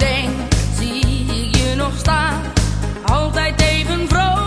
denk, zie je nog staan. Altijd even vrolijk.